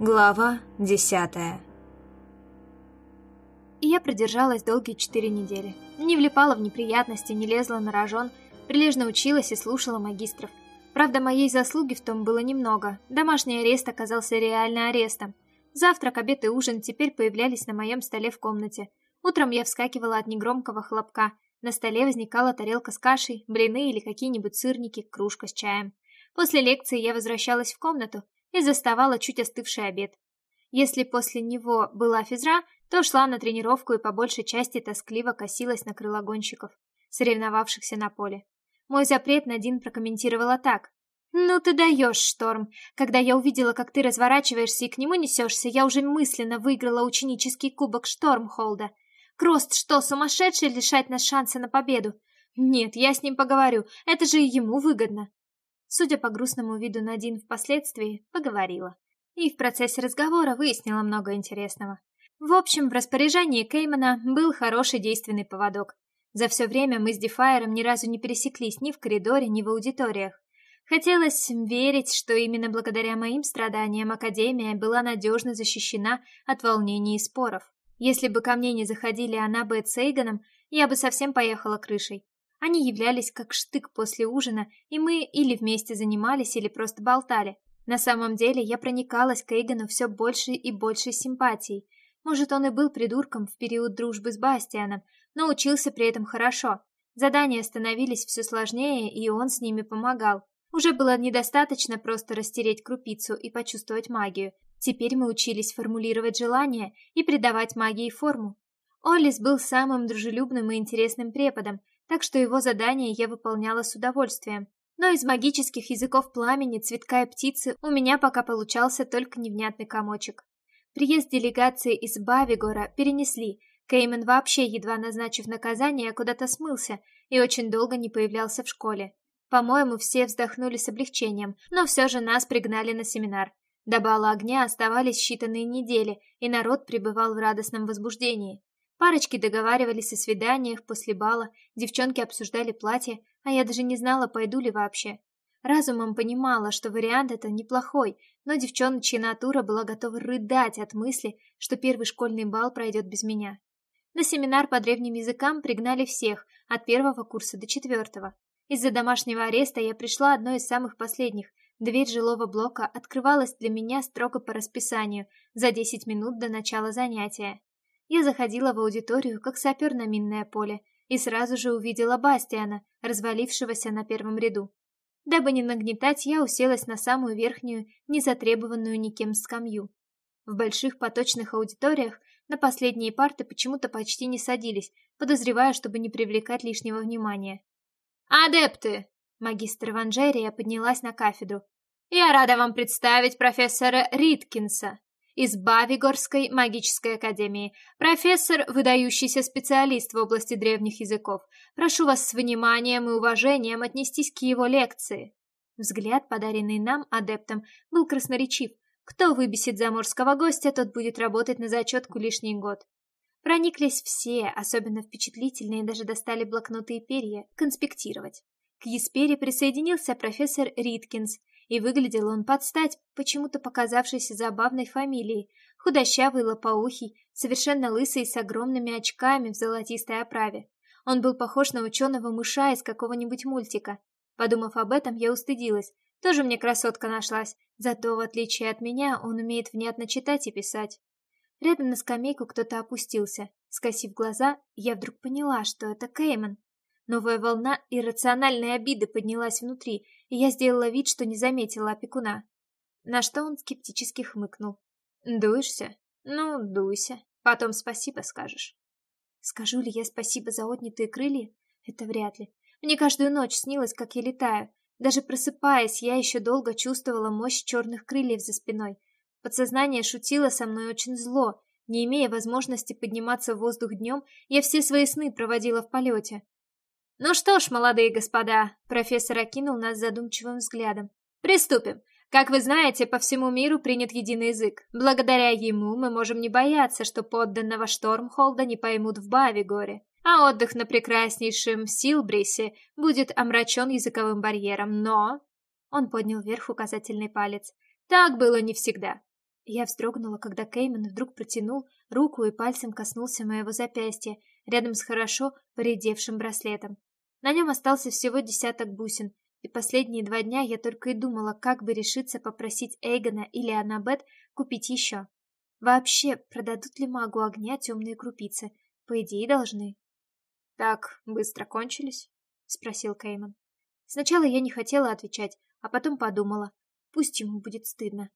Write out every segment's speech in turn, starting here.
Глава десятая И я продержалась долгие четыре недели. Не влипала в неприятности, не лезла на рожон, прилежно училась и слушала магистров. Правда, моей заслуги в том было немного. Домашний арест оказался реально арестом. Завтрак, обед и ужин теперь появлялись на моем столе в комнате. Утром я вскакивала от негромкого хлопка. На столе возникала тарелка с кашей, блины или какие-нибудь сырники, кружка с чаем. После лекции я возвращалась в комнату и заставала чуть остывший обед. Если после него была физра, то шла на тренировку и по большей части тоскливо косилась на крылогонщиков, соревновавшихся на поле. Мой запрет Надин прокомментировала так. «Ну ты даешь, Шторм! Когда я увидела, как ты разворачиваешься и к нему несешься, я уже мысленно выиграла ученический кубок Штормхолда. Крост что, сумасшедший лишать нас шанса на победу? Нет, я с ним поговорю, это же ему выгодно. Судя по грустному виду Надин впоследствии, поговорила. И в процессе разговора выяснила много интересного. В общем, в распоряжении Кеймана был хороший действенный поводок. За все время мы с Дефайером ни разу не пересеклись ни в коридоре, ни в аудиториях. Хотелось верить, что именно благодаря моим страданиям Академия была надежно защищена от волнений и споров. Если бы ко мне не заходили Аннабе с Эйгоном, я бы совсем поехала крышей. Они являлись как штык после ужина, и мы или вместе занимались, или просто болтали. На самом деле я проникалась к Эйгону все больше и больше симпатией. Может, он и был придурком в период дружбы с Бастианом, но учился при этом хорошо. Задания становились все сложнее, и он с ними помогал. Уже было недостаточно просто растереть крупицу и почувствовать магию. Теперь мы учились формулировать желания и придавать магии форму. Олис был самым дружелюбным и интересным преподом, так что его задание я выполняла с удовольствием. Но из магических языков пламени, цветка и птицы у меня пока получался только невнятный комочек. Приезд делегации из Бавигора перенесли. Кеймен вообще, едва назначив наказание, куда-то смылся и очень долго не появлялся в школе. По-моему, все вздохнули с облегчением, но все же нас пригнали на семинар. До бала огня оставались считанные недели, и народ пребывал в радостном возбуждении. Парочки договаривались о свиданиях после бала, девчонки обсуждали платье, а я даже не знала, пойду ли вообще. Разумом понимала, что вариант это неплохой, но девчоночья натура была готова рыдать от мысли, что первый школьный бал пройдет без меня. На семинар по древним языкам пригнали всех, от первого курса до четвертого. Из-за домашнего ареста я пришла одной из самых последних. Дверь жилого блока открывалась для меня строго по расписанию, за 10 минут до начала занятия. Я заходила в аудиторию, как сапер на минное поле, и сразу же увидела Бастиана, развалившегося на первом ряду. Дабы не нагнетать, я уселась на самую верхнюю, незатребованную никем скамью. В больших поточных аудиториях на последние парты почему-то почти не садились, подозревая, чтобы не привлекать лишнего внимания. «Адепты!» Магистр Ванжерия поднялась на кафедру. «Я рада вам представить профессора Риткинса, из Бавигорской магической академии, профессор, выдающийся специалист в области древних языков. Прошу вас с вниманием и уважением отнестись к его лекции. Взгляд, подаренный нам, адептам, был красноречив. Кто выбесит заморского гостя, тот будет работать на зачетку лишний год. Прониклись все, особенно впечатлительные, даже достали блокноты и перья, конспектировать. К Еспере присоединился профессор Риткинс, и выглядел он под стать почему-то показавшейся забавной фамилией, худощавый, лопоухий, совершенно лысый с огромными очками в золотистой оправе. Он был похож на ученого мыша из какого-нибудь мультика. Подумав об этом, я устыдилась. Тоже мне красотка нашлась, зато, в отличие от меня, он умеет внятно читать и писать. Рядом на скамейку кто-то опустился. Скосив глаза, я вдруг поняла, что это Кейман. Новая волна иррациональной обиды поднялась внутри, и я сделала вид, что не заметила опекуна. На что он скептически хмыкнул. «Дуешься? Ну, дуйся. Потом спасибо скажешь». Скажу ли я спасибо за отнятые крылья? Это вряд ли. Мне каждую ночь снилось, как я летаю. Даже просыпаясь, я еще долго чувствовала мощь черных крыльев за спиной. Подсознание шутило со мной очень зло. Не имея возможности подниматься в воздух днем, я все свои сны проводила в полете. «Ну что ж, молодые господа», — профессор окинул нас задумчивым взглядом. «Приступим. Как вы знаете, по всему миру принят единый язык. Благодаря ему мы можем не бояться, что подданного Штормхолда не поймут в Бавигоре, а отдых на прекраснейшем Силбрисе будет омрачен языковым барьером, но...» Он поднял вверх указательный палец. «Так было не всегда. Я вздрогнула, когда Кейман вдруг протянул руку и пальцем коснулся моего запястья, рядом с хорошо поредевшим браслетом. На нем остался всего десяток бусин, и последние два дня я только и думала, как бы решиться попросить Эйгона или Аннабет купить еще. Вообще, продадут ли магу огня темные крупицы? По идее, должны. «Так, быстро кончились?» — спросил Кейман. Сначала я не хотела отвечать, а потом подумала. Пусть ему будет стыдно.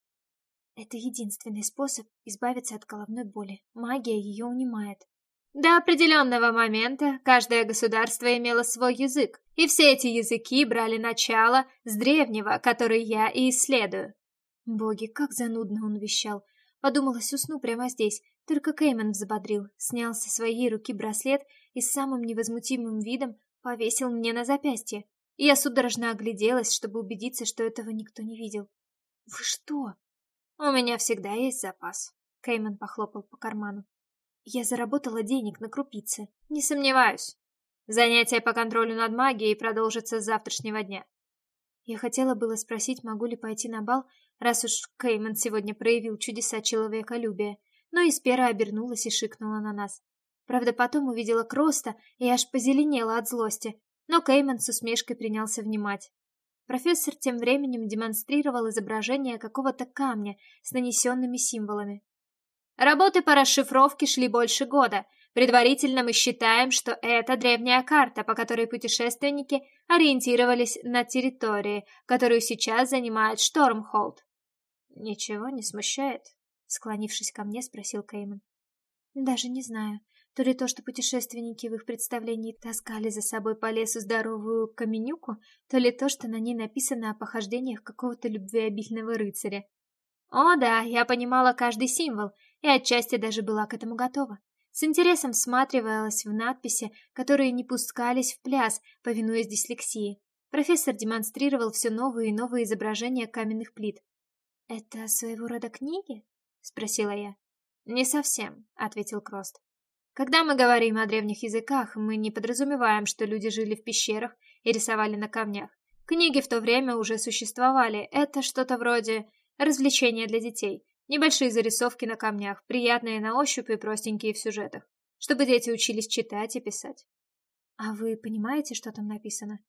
Это единственный способ избавиться от головной боли. Магия ее унимает. До определенного момента каждое государство имело свой язык, и все эти языки брали начало с древнего, который я и исследую. Боги, как занудно он вещал. Подумалось, усну прямо здесь. Только Кейман взбодрил, снял со своей руки браслет и с самым невозмутимым видом повесил мне на запястье. И я судорожно огляделась, чтобы убедиться, что этого никто не видел. «Вы что?» У меня всегда есть запас. Кейман похлопал по карману. Я заработала денег на крупицы. Не сомневаюсь. Занятие по контролю над магией продолжится с завтрашнего дня. Я хотела было спросить, могу ли пойти на бал, раз уж Кейман сегодня проявил чудеса человеколюбия, но Испера обернулась и шикнула на нас. Правда, потом увидела Кроста и аж позеленела от злости, но Кейман с усмешкой принялся внимать. Профессор тем временем демонстрировал изображение какого-то камня с нанесенными символами. Работы по расшифровке шли больше года. Предварительно мы считаем, что это древняя карта, по которой путешественники ориентировались на территории, которую сейчас занимает Штормхолд. «Ничего не смущает?» — склонившись ко мне, спросил Кейман. «Даже не знаю. То ли то, что путешественники в их представлении таскали за собой по лесу здоровую каменюку, то ли то, что на ней написано о похождениях какого-то любвеобильного рыцаря. О да, я понимала каждый символ, и отчасти даже была к этому готова. С интересом всматривалась в надписи, которые не пускались в пляс, повинуясь дислексии. Профессор демонстрировал все новые и новые изображения каменных плит. «Это своего рода книги?» — спросила я. «Не совсем», — ответил Крост. Когда мы говорим о древних языках, мы не подразумеваем, что люди жили в пещерах и рисовали на камнях. Книги в то время уже существовали. Это что-то вроде развлечения для детей. Небольшие зарисовки на камнях, приятные на ощупь и простенькие в сюжетах. Чтобы дети учились читать и писать. А вы понимаете, что там написано?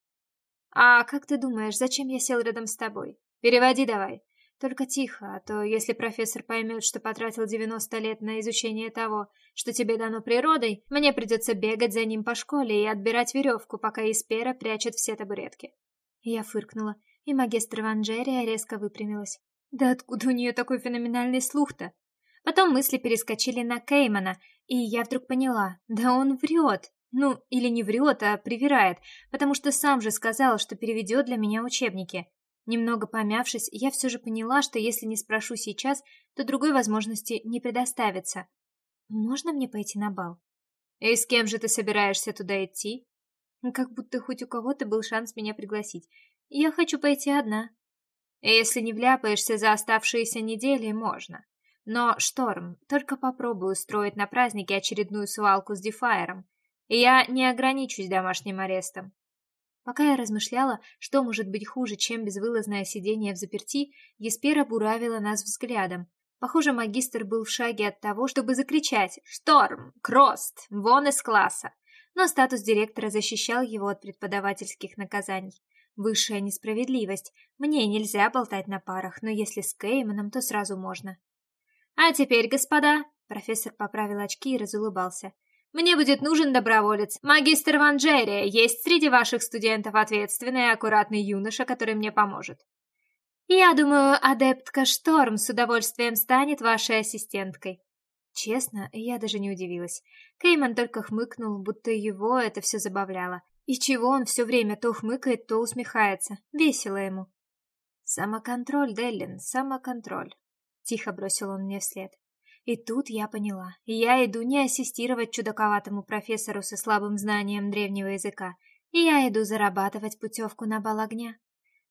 А как ты думаешь, зачем я сел рядом с тобой? Переводи давай. Только тихо, а то если профессор поймет, что потратил 90 лет на изучение того, что тебе дано природой, мне придется бегать за ним по школе и отбирать веревку, пока Испера прячет все табуретки. Я фыркнула, и магистр Ванжерия резко выпрямилась. Да откуда у нее такой феноменальный слух-то? Потом мысли перескочили на Кеймана, и я вдруг поняла, да он врет. Ну, или не врет, а привирает, потому что сам же сказал, что переведет для меня учебники. Немного помявшись, я все же поняла, что если не спрошу сейчас, то другой возможности не предоставится. Можно мне пойти на бал? И с кем же ты собираешься туда идти? Как будто хоть у кого-то был шанс меня пригласить. Я хочу пойти одна. Если не вляпаешься за оставшиеся недели, можно. Но, Шторм, только попробуй устроить на празднике очередную свалку с Дефайером. И я не ограничусь домашним арестом. Пока я размышляла, что может быть хуже, чем безвылазное сидение в заперти, Еспера буравила нас взглядом. Похоже, магистр был в шаге от того, чтобы закричать «Шторм! Крост! Вон из класса!» Но статус директора защищал его от преподавательских наказаний. Высшая несправедливость. Мне нельзя болтать на парах, но если с Кейманом, то сразу можно. «А теперь, господа!» Профессор поправил очки и разулыбался. Мне будет нужен доброволец. Магистр Ванжерия, есть среди ваших студентов ответственный и аккуратный юноша, который мне поможет. Я думаю, адептка Шторм с удовольствием станет вашей ассистенткой. Честно, я даже не удивилась. Кейман только хмыкнул, будто его это все забавляло. И чего он все время то хмыкает, то усмехается. Весело ему. «Самоконтроль, Деллин, самоконтроль», — тихо бросил он мне вслед. И тут я поняла, я иду не ассистировать чудаковатому профессору со слабым знанием древнего языка, я иду зарабатывать путевку на бал огня.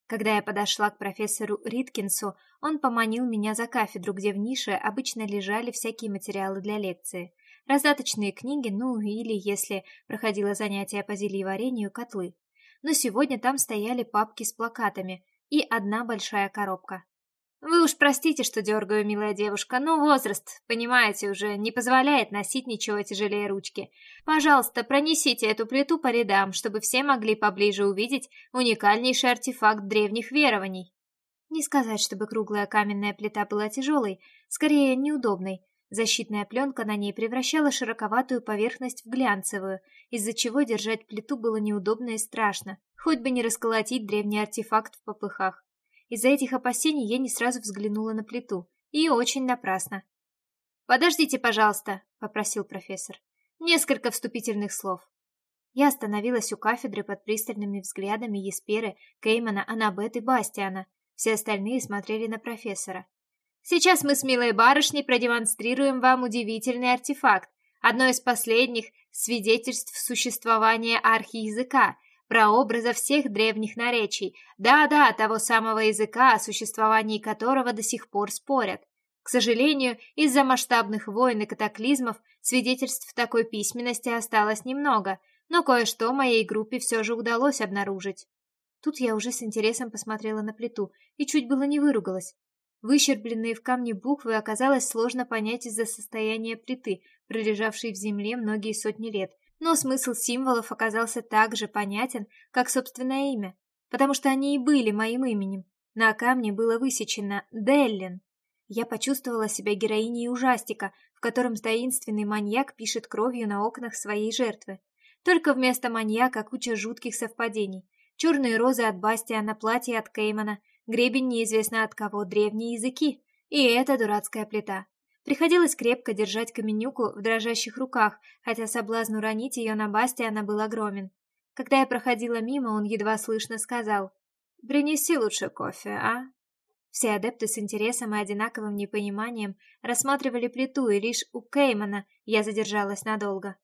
Когда я подошла к профессору Риткинсу, он поманил меня за кафедру, где в нише обычно лежали всякие материалы для лекции. Раздаточные книги, ну или, если проходило занятие по зельеварению, котлы. Но сегодня там стояли папки с плакатами и одна большая коробка. Вы уж простите, что дергаю, милая девушка, но возраст, понимаете, уже не позволяет носить ничего тяжелее ручки. Пожалуйста, пронесите эту плиту по рядам, чтобы все могли поближе увидеть уникальнейший артефакт древних верований. Не сказать, чтобы круглая каменная плита была тяжелой, скорее неудобной. Защитная пленка на ней превращала широковатую поверхность в глянцевую, из-за чего держать плиту было неудобно и страшно, хоть бы не расколотить древний артефакт в попыхах. Из-за этих опасений я не сразу взглянула на плиту. И очень напрасно. «Подождите, пожалуйста», — попросил профессор. «Несколько вступительных слов». Я остановилась у кафедры под пристальными взглядами Есперы, Кеймана, Анабет и Бастиана. Все остальные смотрели на профессора. «Сейчас мы с милой барышней продемонстрируем вам удивительный артефакт, одно из последних свидетельств существования архиязыка, прообраза всех древних наречий, да-да, того самого языка, о существовании которого до сих пор спорят. К сожалению, из-за масштабных войн и катаклизмов свидетельств такой письменности осталось немного, но кое-что моей группе все же удалось обнаружить. Тут я уже с интересом посмотрела на плиту и чуть было не выругалась. Выщербленные в камне буквы оказалось сложно понять из-за состояния плиты, пролежавшей в земле многие сотни лет, но смысл символов оказался так же понятен, как собственное имя, потому что они и были моим именем. На камне было высечено «Деллин». Я почувствовала себя героиней ужастика, в котором таинственный маньяк пишет кровью на окнах своей жертвы. Только вместо маньяка куча жутких совпадений. Черные розы от Бастиана, платье от Кеймана, гребень неизвестно от кого, древние языки. И эта дурацкая плита. Приходилось крепко держать каменюку в дрожащих руках, хотя соблазн уронить ее на Бастиана был огромен. Когда я проходила мимо, он едва слышно сказал «Принеси лучше кофе, а?» Все адепты с интересом и одинаковым непониманием рассматривали плиту, и лишь у Кеймана я задержалась надолго.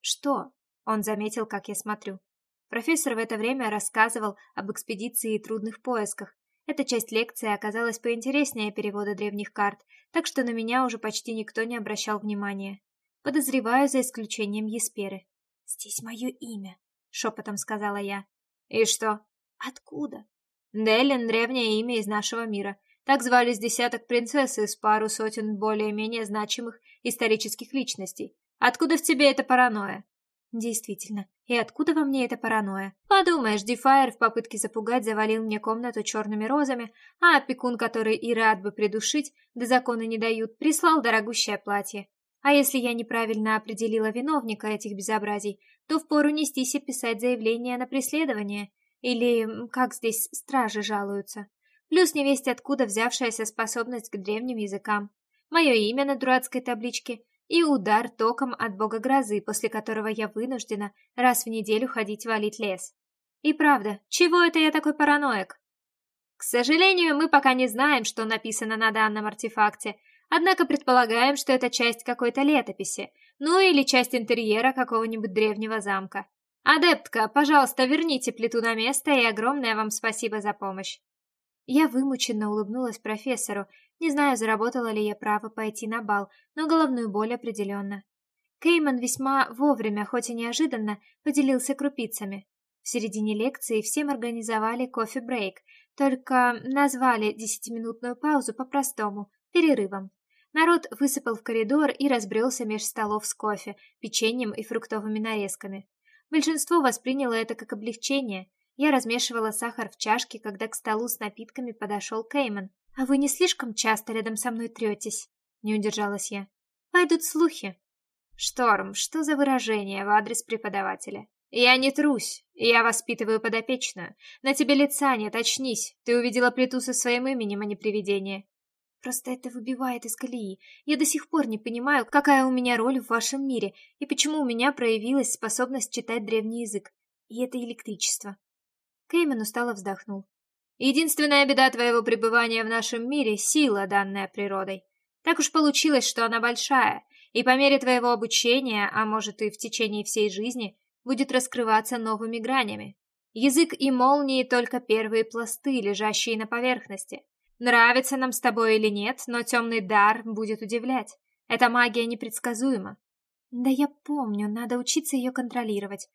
«Что?» — он заметил, как я смотрю. Профессор в это время рассказывал об экспедиции и трудных поисках, эта часть лекции оказалась поинтереснее перевода древних карт, так что на меня уже почти никто не обращал внимания. Подозреваю за исключением Есперы. «Здесь мое имя», — шепотом сказала я. «И что?» «Откуда?» «Делин — древнее имя из нашего мира. Так звались десяток принцесс из пару сотен более-менее значимых исторических личностей. Откуда в тебе эта паранойя?» Действительно, и откуда во мне эта паранойя? Подумаешь, Дефайр в попытке запугать завалил мне комнату черными розами, а опекун, который и рад бы придушить, да законы не дают, прислал дорогущее платье. А если я неправильно определила виновника этих безобразий, то впору нестись и писать заявление на преследование. Или, как здесь, стражи жалуются. Плюс невесть откуда взявшаяся способность к древним языкам. Мое имя на дурацкой табличке и удар током от бога грозы, после которого я вынуждена раз в неделю ходить валить лес. И правда, чего это я такой параноик? К сожалению, мы пока не знаем, что написано на данном артефакте, однако предполагаем, что это часть какой-то летописи, ну или часть интерьера какого-нибудь древнего замка. Адептка, пожалуйста, верните плиту на место, и огромное вам спасибо за помощь. Я вымученно улыбнулась профессору, не знаю, заработала ли я право пойти на бал, но головную боль определенно. Кейман весьма вовремя, хоть и неожиданно, поделился крупицами. В середине лекции всем организовали кофе-брейк, только назвали десятиминутную паузу по-простому – перерывом. Народ высыпал в коридор и разбрелся меж столов с кофе, печеньем и фруктовыми нарезками. Большинство восприняло это как облегчение. Я размешивала сахар в чашке, когда к столу с напитками подошел Кейман. «А вы не слишком часто рядом со мной третесь?» Не удержалась я. «Пойдут слухи». «Шторм, что за выражение в адрес преподавателя?» «Я не трусь, я воспитываю подопечную. На тебе лица нет, очнись. Ты увидела плиту со своим именем, а не привидение». «Просто это выбивает из колеи. Я до сих пор не понимаю, какая у меня роль в вашем мире, и почему у меня проявилась способность читать древний язык. И это электричество». Кеймен устало вздохнул. Единственная беда твоего пребывания в нашем мире — сила, данная природой. Так уж получилось, что она большая, и по мере твоего обучения, а может и в течение всей жизни, будет раскрываться новыми гранями. Язык и молнии — только первые пласты, лежащие на поверхности. Нравится нам с тобой или нет, но темный дар будет удивлять. Эта магия непредсказуема. Да я помню, надо учиться ее контролировать.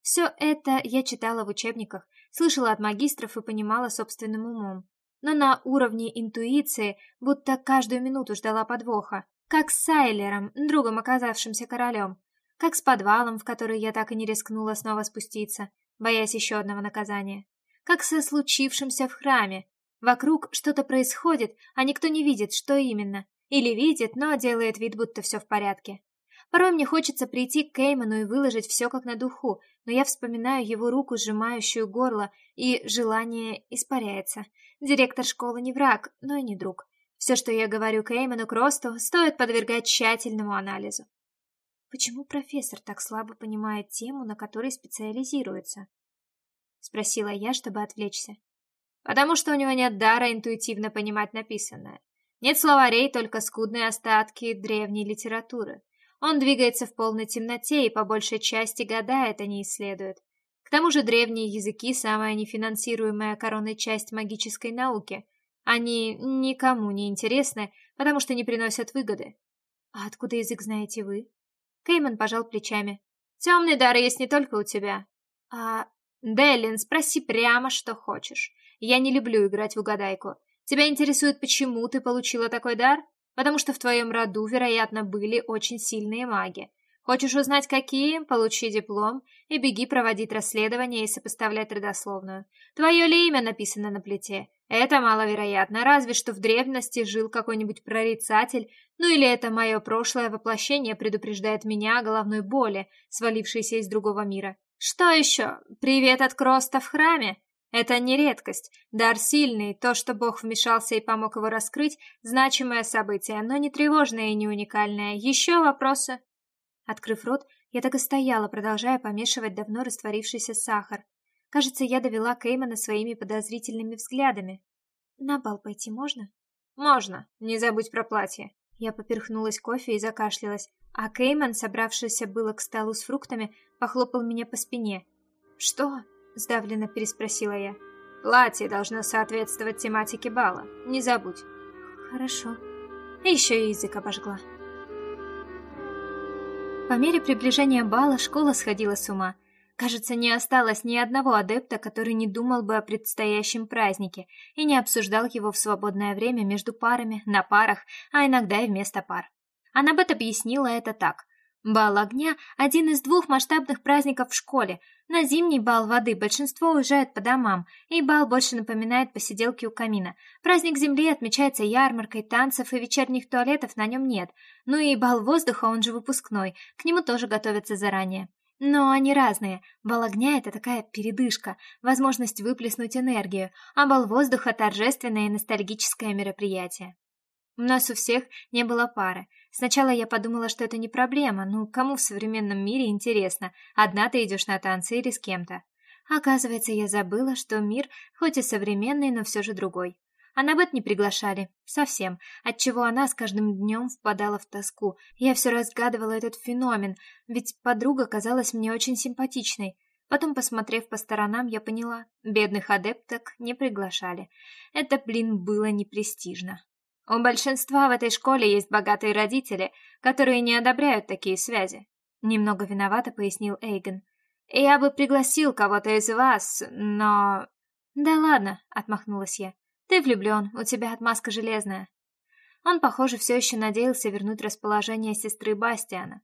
Все это я читала в учебниках, слышала от магистров и понимала собственным умом. но на уровне интуиции, будто каждую минуту ждала подвоха, как с Сайлером, другом оказавшимся королем, как с подвалом, в который я так и не рискнула снова спуститься, боясь еще одного наказания, как со случившимся в храме. Вокруг что-то происходит, а никто не видит, что именно, или видит, но делает вид, будто все в порядке. Порой мне хочется прийти к Кейману и выложить все как на духу, но я вспоминаю его руку, сжимающую горло, и желание испаряется. Директор школы не враг, но и не друг. Все, что я говорю Кейману Кросту, стоит подвергать тщательному анализу. Почему профессор так слабо понимает тему, на которой специализируется? Спросила я, чтобы отвлечься. Потому что у него нет дара интуитивно понимать написанное. Нет словарей, только скудные остатки древней литературы. Он двигается в полной темноте и по большей части гадает, а не исследует. К тому же древние языки – самая нефинансируемая короной часть магической науки. Они никому не интересны, потому что не приносят выгоды. А откуда язык знаете вы? Кейман пожал плечами. Темный дар есть не только у тебя. А... Деллин, спроси прямо, что хочешь. Я не люблю играть в угадайку. Тебя интересует, почему ты получила такой дар? Потому что в твоем роду, вероятно, были очень сильные маги. Хочешь узнать, какие? Получи диплом и беги проводить расследование и сопоставлять родословную. Твое ли имя написано на плите? Это маловероятно, разве что в древности жил какой-нибудь прорицатель, ну или это мое прошлое воплощение предупреждает меня о головной боли, свалившейся из другого мира. Что еще? Привет от Кроста в храме? Это не редкость. Дар сильный, то, что Бог вмешался и помог его раскрыть, значимое событие, но не тревожное и не уникальное. Еще вопросы? Открыв рот, я так и стояла, продолжая помешивать давно растворившийся сахар. Кажется, я довела Кеймана своими подозрительными взглядами. На бал пойти можно? Можно. Не забудь про платье. Я поперхнулась кофе и закашлялась, а Кейман, собравшийся было к столу с фруктами, похлопал меня по спине. «Что?» Сдавленно переспросила я. Платье должно соответствовать тематике бала. Не забудь. Хорошо. еще и язык обожгла. По мере приближения бала школа сходила с ума. Кажется, не осталось ни одного адепта, который не думал бы о предстоящем празднике и не обсуждал его в свободное время между парами, на парах, а иногда и вместо пар. Аннабет объяснила это так. Бал огня – один из двух масштабных праздников в школе. На зимний бал воды большинство уезжает по домам, и бал больше напоминает посиделки у камина. Праздник земли отмечается ярмаркой, танцев и вечерних туалетов на нем нет. Ну и бал воздуха, он же выпускной, к нему тоже готовятся заранее. Но они разные. Бал огня — это такая передышка, возможность выплеснуть энергию, а бал воздуха — торжественное и ностальгическое мероприятие. У нас у всех не было пары. Сначала я подумала, что это не проблема, ну кому в современном мире интересно, одна ты идешь на танцы или с кем-то. Оказывается, я забыла, что мир хоть и современный, но все же другой. А на бет не приглашали. Совсем. Отчего она с каждым днем впадала в тоску. Я все разгадывала этот феномен, ведь подруга казалась мне очень симпатичной. Потом, посмотрев по сторонам, я поняла, бедных адепток не приглашали. Это, блин, было непрестижно. У большинства в этой школе есть богатые родители, которые не одобряют такие связи. Немного виновато пояснил Эйген. Я бы пригласил кого-то из вас, но... Да ладно, отмахнулась я. Ты влюблен, у тебя отмазка железная. Он, похоже, все еще надеялся вернуть расположение сестры Бастиана.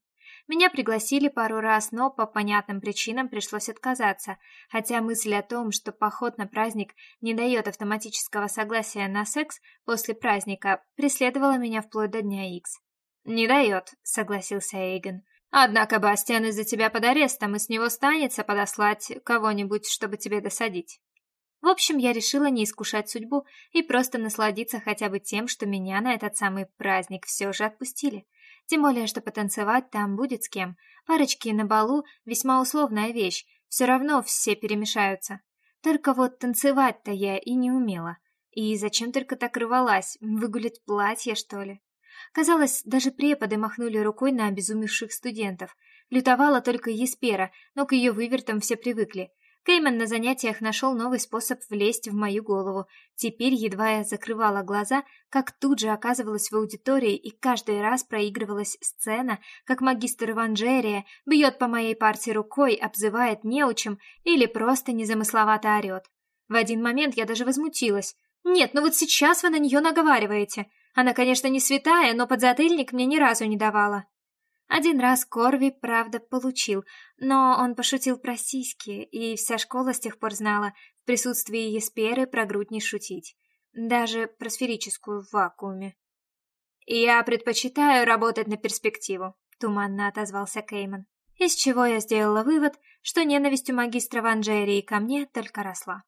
Меня пригласили пару раз, но по понятным причинам пришлось отказаться, хотя мысль о том, что поход на праздник не дает автоматического согласия на секс после праздника, преследовала меня вплоть до дня Икс. «Не дает», — согласился Эйген. «Однако Бастиан из-за тебя под арестом, и с него станется подослать кого-нибудь, чтобы тебе досадить». В общем, я решила не искушать судьбу и просто насладиться хотя бы тем, что меня на этот самый праздник все же отпустили. Тем более, что потанцевать там будет с кем. Парочки на балу — весьма условная вещь, все равно все перемешаются. Только вот танцевать-то я и не умела. И зачем только так рвалась? Выгулять платье, что ли? Казалось, даже преподы махнули рукой на обезумевших студентов. Лютовала только Еспера, но к ее вывертам все привыкли. Кейман на занятиях нашел новый способ влезть в мою голову. Теперь, едва я закрывала глаза, как тут же оказывалась в аудитории, и каждый раз проигрывалась сцена, как магистр Эванжерия бьет по моей партии рукой, обзывает неучем или просто незамысловато орет. В один момент я даже возмутилась. Нет, ну вот сейчас вы на нее наговариваете. Она, конечно, не святая, но подзатыльник мне ни разу не давала. Один раз Корви, правда, получил, но он пошутил про сиськи, и вся школа с тех пор знала в присутствии Есперы про грудь не шутить. Даже про сферическую в вакууме. «Я предпочитаю работать на перспективу», — туманно отозвался Кейман. Из чего я сделала вывод, что ненависть у магистра Ванжерии ко мне только росла.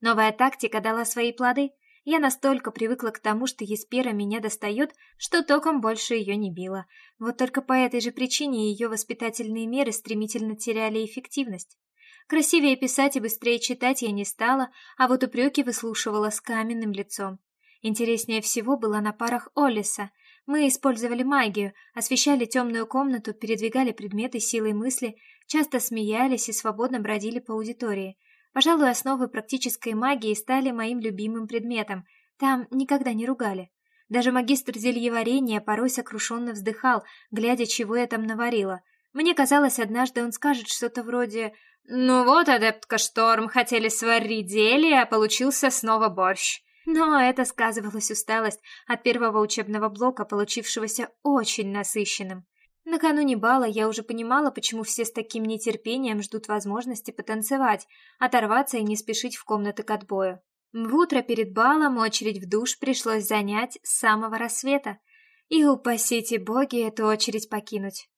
Новая тактика дала свои плоды. Я настолько привыкла к тому, что Еспера меня достает, что током больше ее не била. Вот только по этой же причине ее воспитательные меры стремительно теряли эффективность. Красивее писать и быстрее читать я не стала, а вот упреки выслушивала с каменным лицом. Интереснее всего было на парах Олиса. Мы использовали магию, освещали темную комнату, передвигали предметы силой мысли, часто смеялись и свободно бродили по аудитории. Пожалуй, основы практической магии стали моим любимым предметом. Там никогда не ругали. Даже магистр зельеварения порой сокрушенно вздыхал, глядя, чего я там наварила. Мне казалось, однажды он скажет что-то вроде «Ну вот, адептка Шторм, хотели сварить зелье, а получился снова борщ». Но это сказывалась усталость от первого учебного блока, получившегося очень насыщенным. Накануне бала я уже понимала, почему все с таким нетерпением ждут возможности потанцевать, оторваться и не спешить в комнаты к отбою. В утро перед балом очередь в душ пришлось занять с самого рассвета. И упасите боги эту очередь покинуть.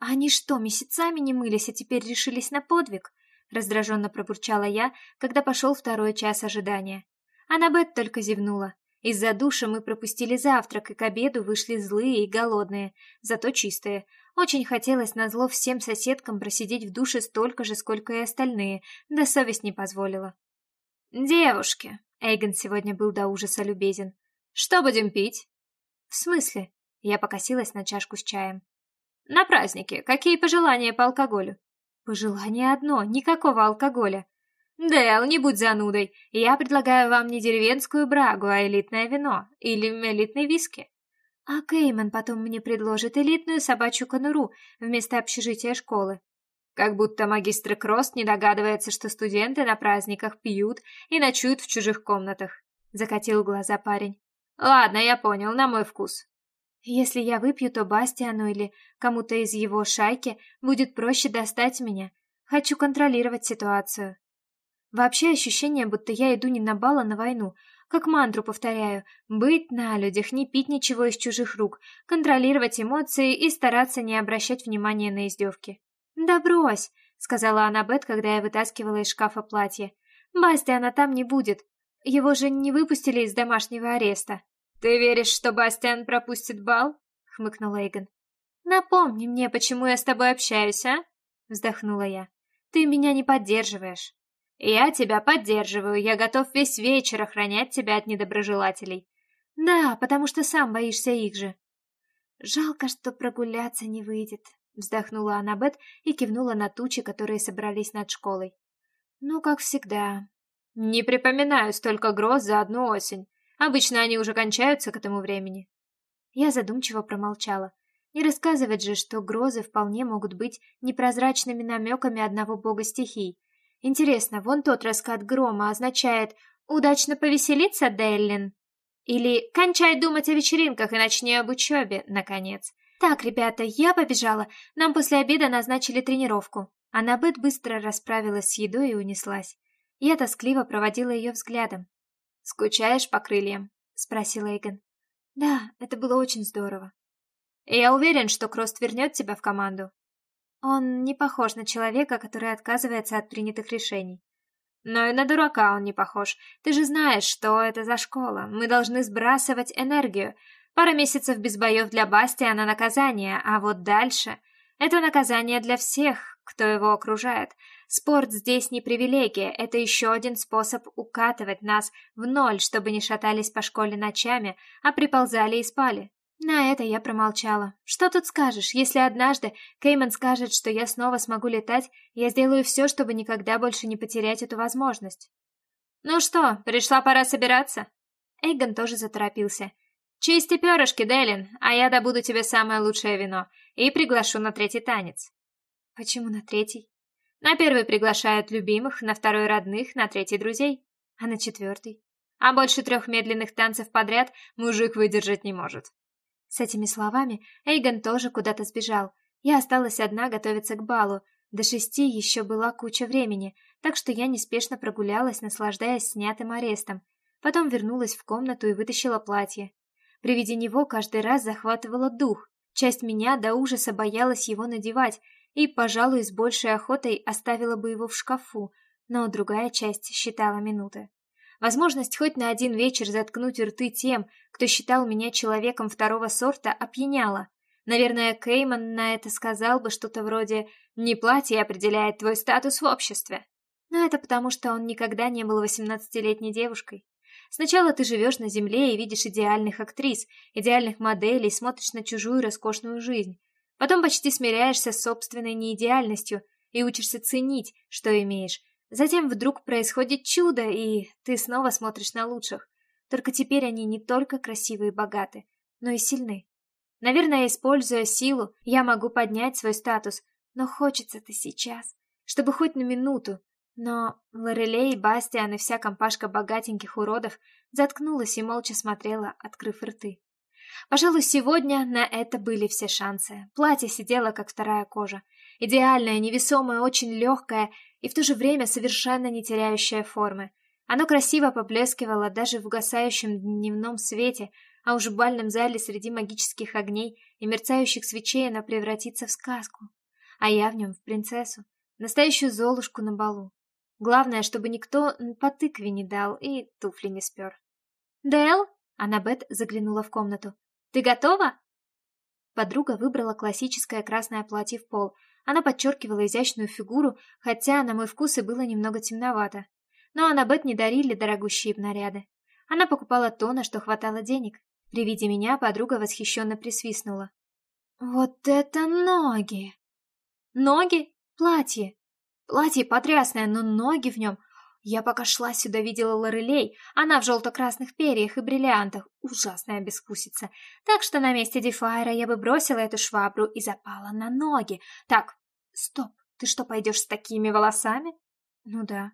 «Они что, месяцами не мылись, а теперь решились на подвиг?» Раздраженно пробурчала я, когда пошел второй час ожидания. Аннабет только зевнула. Из-за душа мы пропустили завтрак и к обеду вышли злые и голодные, зато чистые. Очень хотелось назло всем соседкам просидеть в душе столько же, сколько и остальные, да совесть не позволила. «Девушки!» — Эйгон сегодня был до ужаса любезен. «Что будем пить?» «В смысле?» — я покосилась на чашку с чаем. «На празднике. Какие пожелания по алкоголю?» «Пожелание одно — никакого алкоголя. «Дэл, не будь занудой. Я предлагаю вам не деревенскую брагу, а элитное вино. Или элитный виски». А Кейман потом мне предложит элитную собачью конуру вместо общежития школы. Как будто магистр Крост не догадывается, что студенты на праздниках пьют и ночуют в чужих комнатах. Закатил глаза парень. Ладно, я понял, на мой вкус. Если я выпью, то Бастиану или кому-то из его шайки будет проще достать меня. Хочу контролировать ситуацию. Вообще ощущение, будто я иду не на бал, а на войну. Как мантру повторяю. Быть на людях, не пить ничего из чужих рук, контролировать эмоции и стараться не обращать внимания на издевки. «Да брось!» — сказала Аннабет, когда я вытаскивала из шкафа платье. «Бастиана там не будет. Его же не выпустили из домашнего ареста». «Ты веришь, что Бастиан пропустит бал?» — хмыкнул Эйгон. «Напомни мне, почему я с тобой общаюсь, а?» — вздохнула я. «Ты меня не поддерживаешь». «Я тебя поддерживаю, я готов весь вечер охранять тебя от недоброжелателей». «Да, потому что сам боишься их же». «Жалко, что прогуляться не выйдет», — вздохнула Аннабет и кивнула на тучи, которые собрались над школой. «Ну, как всегда». «Не припоминаю столько гроз за одну осень. Обычно они уже кончаются к этому времени». Я задумчиво промолчала. Не рассказывать же, что грозы вполне могут быть непрозрачными намеками одного бога стихий, Интересно, вон тот раскат грома означает «удачно повеселиться, Деллин?» Или «кончай думать о вечеринках и начни об учебе, наконец». «Так, ребята, я побежала. Нам после обеда назначили тренировку». Аннабет быстро расправилась с едой и унеслась. Я тоскливо проводила ее взглядом. «Скучаешь по крыльям?» — спросил Эйгон. «Да, это было очень здорово». «Я уверен, что Крост вернет тебя в команду». Он не похож на человека, который отказывается от принятых решений. Но и на дурака он не похож. Ты же знаешь, что это за школа. Мы должны сбрасывать энергию. Пара месяцев без боев для Бастиана наказание, а вот дальше... Это наказание для всех, кто его окружает. Спорт здесь не привилегия, это еще один способ укатывать нас в ноль, чтобы не шатались по школе ночами, а приползали и спали. На это я промолчала. Что тут скажешь, если однажды Кейман скажет, что я снова смогу летать, я сделаю все, чтобы никогда больше не потерять эту возможность. Ну что, пришла пора собираться? Эйгон тоже заторопился. Чисти перышки, Делин, а я добуду тебе самое лучшее вино и приглашу на третий танец. Почему на третий? На первый приглашают любимых, на второй родных, на третий друзей, а на четвертый? А больше трех медленных танцев подряд мужик выдержать не может. С этими словами Эйгон тоже куда-то сбежал. Я осталась одна готовиться к балу. До шести еще была куча времени, так что я неспешно прогулялась, наслаждаясь снятым арестом. Потом вернулась в комнату и вытащила платье. При виде него каждый раз захватывала дух. Часть меня до ужаса боялась его надевать и, пожалуй, с большей охотой оставила бы его в шкафу, но другая часть считала минуты. Возможность хоть на один вечер заткнуть рты тем, кто считал меня человеком второго сорта, опьяняла. Наверное, Кейман на это сказал бы что-то вроде «Не платье определяет твой статус в обществе». Но это потому, что он никогда не был восемнадцатилетней девушкой. Сначала ты живешь на земле и видишь идеальных актрис, идеальных моделей, смотришь на чужую роскошную жизнь. Потом почти смиряешься с собственной неидеальностью и учишься ценить, что имеешь. Затем вдруг происходит чудо, и ты снова смотришь на лучших. Только теперь они не только красивые и богаты, но и сильны. Наверное, используя силу, я могу поднять свой статус, но хочется-то сейчас, чтобы хоть на минуту, но Лорелей, Бастиан и вся компашка богатеньких уродов заткнулась и молча смотрела, открыв рты. Пожалуй, сегодня на это были все шансы. Платье сидело, как вторая кожа. Идеальное, невесомое, очень легкое и в то же время совершенно не теряющее формы. Оно красиво поблескивало даже в угасающем дневном свете, а уж в бальном зале среди магических огней и мерцающих свечей оно превратится в сказку. А я в нем в принцессу, настоящую золушку на балу. Главное, чтобы никто по тыкве не дал и туфли не спер. «Дэл?» — Аннабет заглянула в комнату. «Ты готова?» Подруга выбрала классическое красное платье в пол. Она подчеркивала изящную фигуру, хотя, на мой вкус, и было немного темновато. Но Аннабет не дарили дорогущие наряды. Она покупала то, на что хватало денег. При виде меня подруга восхищенно присвистнула. «Вот это ноги!» «Ноги? Платье!» Платье потрясное, но ноги в нем... Я пока шла сюда, видела Лорелей, она в желто-красных перьях и бриллиантах, ужасная бескусица. Так что на месте Дефайра я бы бросила эту швабру и запала на ноги. Так, стоп, ты что, пойдешь с такими волосами? Ну да.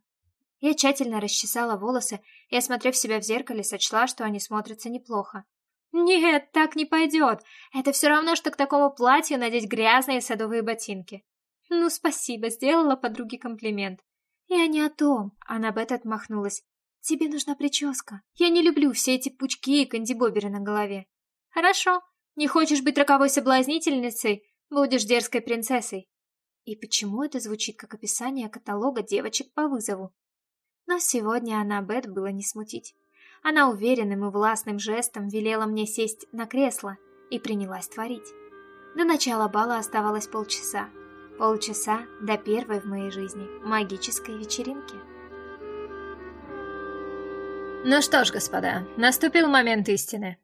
Я тщательно расчесала волосы и, осмотрев себя в зеркале, сочла, что они смотрятся неплохо. Нет, так не пойдет. Это все равно, что к такому платью надеть грязные садовые ботинки. «Ну, спасибо, сделала подруге комплимент». «Я не о том», — она Бет отмахнулась. «Тебе нужна прическа. Я не люблю все эти пучки и кандибоберы на голове». «Хорошо. Не хочешь быть роковой соблазнительницей? Будешь дерзкой принцессой». И почему это звучит как описание каталога девочек по вызову? Но сегодня она Бет было не смутить. Она уверенным и властным жестом велела мне сесть на кресло и принялась творить. До начала бала оставалось полчаса, Полчаса до первой в моей жизни магической вечеринки. Ну что ж, господа, наступил момент истины.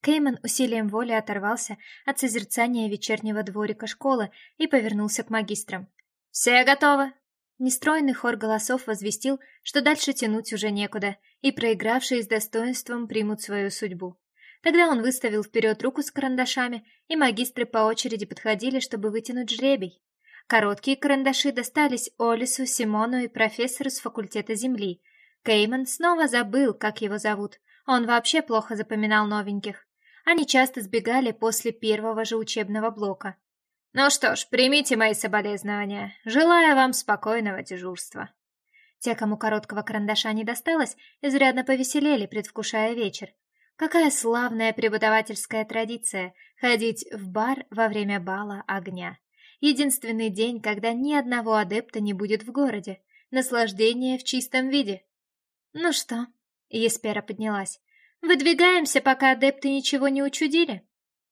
Кейман усилием воли оторвался от созерцания вечернего дворика школы и повернулся к магистрам. «Все готовы?» Нестройный хор голосов возвестил, что дальше тянуть уже некуда, и проигравшие с достоинством примут свою судьбу. Тогда он выставил вперед руку с карандашами, и магистры по очереди подходили, чтобы вытянуть жребий. Короткие карандаши достались Олису, Симону и профессору с факультета Земли. Кейман снова забыл, как его зовут. Он вообще плохо запоминал новеньких. Они часто сбегали после первого же учебного блока. Ну что ж, примите мои соболезнования. Желаю вам спокойного дежурства. Те, кому короткого карандаша не досталось, изрядно повеселели, предвкушая вечер. Какая славная преподавательская традиция — ходить в бар во время бала огня. Единственный день, когда ни одного адепта не будет в городе. Наслаждение в чистом виде. Ну что? Еспера поднялась. Выдвигаемся, пока адепты ничего не учудили?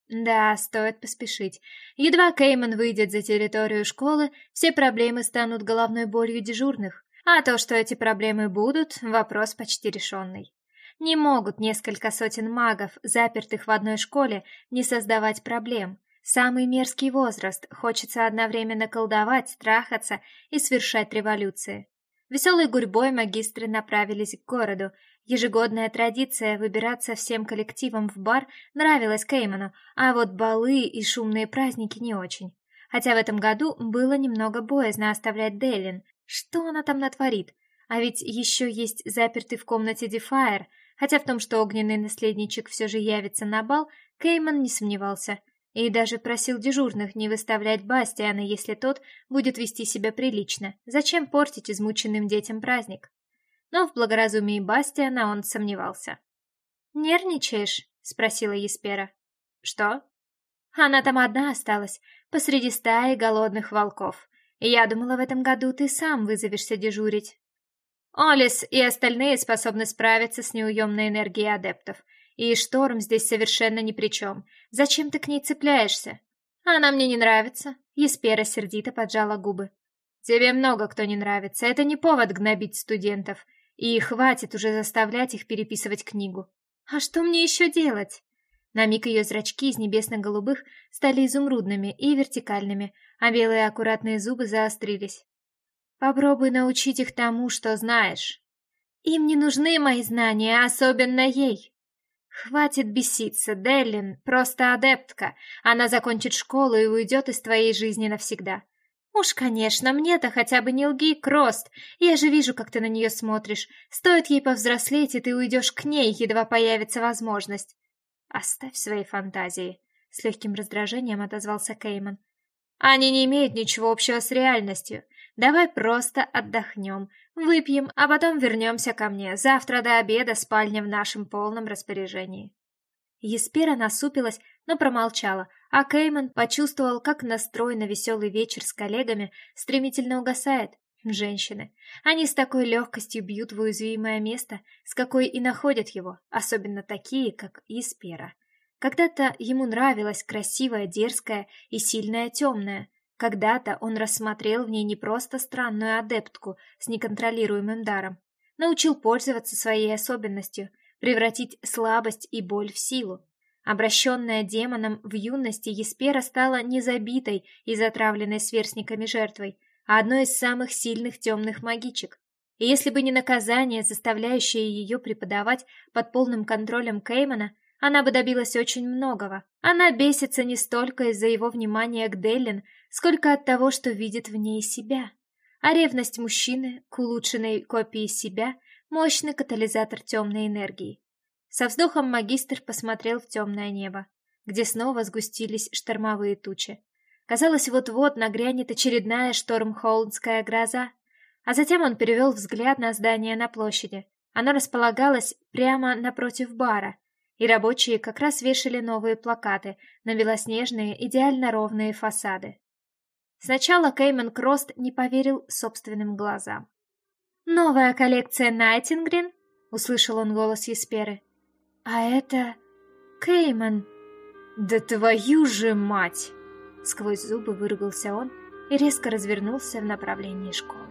Да, стоит поспешить. Едва Кейман выйдет за территорию школы, все проблемы станут головной болью дежурных. А то, что эти проблемы будут, вопрос почти решенный. Не могут несколько сотен магов, запертых в одной школе, не создавать проблем. Самый мерзкий возраст, хочется одновременно колдовать, страхаться и совершать революции. Веселой гурьбой магистры направились к городу. Ежегодная традиция выбираться всем коллективом в бар нравилась Кейману, а вот балы и шумные праздники не очень. Хотя в этом году было немного боязно оставлять Делин. Что она там натворит? А ведь еще есть запертый в комнате Дефайр, хотя в том, что огненный наследничек все же явится на бал, Кейман не сомневался. И даже просил дежурных не выставлять Бастиана, если тот будет вести себя прилично. Зачем портить измученным детям праздник? Но в благоразумии Бастиана он сомневался. «Нервничаешь?» — спросила Еспера. «Что?» «Она там одна осталась, посреди стаи голодных волков. Я думала, в этом году ты сам вызовешься дежурить». Олис и остальные способны справиться с неуемной энергией адептов. И Шторм здесь совершенно ни при чем. Зачем ты к ней цепляешься? Она мне не нравится. Еспера сердито поджала губы. Тебе много кто не нравится. Это не повод гнобить студентов. И хватит уже заставлять их переписывать книгу. А что мне еще делать? На миг ее зрачки из небесно-голубых стали изумрудными и вертикальными, а белые аккуратные зубы заострились. Попробуй научить их тому, что знаешь. Им не нужны мои знания, особенно ей. Хватит беситься, Деллин, просто адептка. Она закончит школу и уйдет из твоей жизни навсегда. Уж, конечно, мне-то хотя бы не лги, Крост. Я же вижу, как ты на нее смотришь. Стоит ей повзрослеть, и ты уйдешь к ней, едва появится возможность. Оставь свои фантазии. С легким раздражением отозвался Кейман. Они не имеют ничего общего с реальностью. Давай просто отдохнем, выпьем, а потом вернемся ко мне. Завтра до обеда спальня в нашем полном распоряжении. Еспера насупилась, но промолчала, а Кейман почувствовал, как настрой на веселый вечер с коллегами стремительно угасает. Женщины. Они с такой легкостью бьют в уязвимое место, с какой и находят его, особенно такие, как Еспера. Когда-то ему нравилась красивая, дерзкая и сильная темная, когда-то он рассмотрел в ней не просто странную адептку с неконтролируемым даром, научил пользоваться своей особенностью, превратить слабость и боль в силу. Обращенная демоном в юности, Еспера стала не забитой и затравленной сверстниками жертвой, а одной из самых сильных темных магичек. И если бы не наказание, заставляющее ее преподавать под полным контролем Кеймана, она бы добилась очень многого. Она бесится не столько из-за его внимания к Деллин, сколько от того, что видит в ней себя. А ревность мужчины к улучшенной копии себя – мощный катализатор темной энергии. Со вздохом магистр посмотрел в темное небо, где снова сгустились штормовые тучи. Казалось, вот-вот нагрянет очередная штормхолдская гроза. А затем он перевел взгляд на здание на площади. Оно располагалось прямо напротив бара, и рабочие как раз вешали новые плакаты на белоснежные, идеально ровные фасады. Сначала Кеймен Крост не поверил собственным глазам. «Новая коллекция Найтингрин?» — услышал он голос Есперы. «А это... Кеймен!» «Да твою же мать!» Сквозь зубы выругался он и резко развернулся в направлении школы.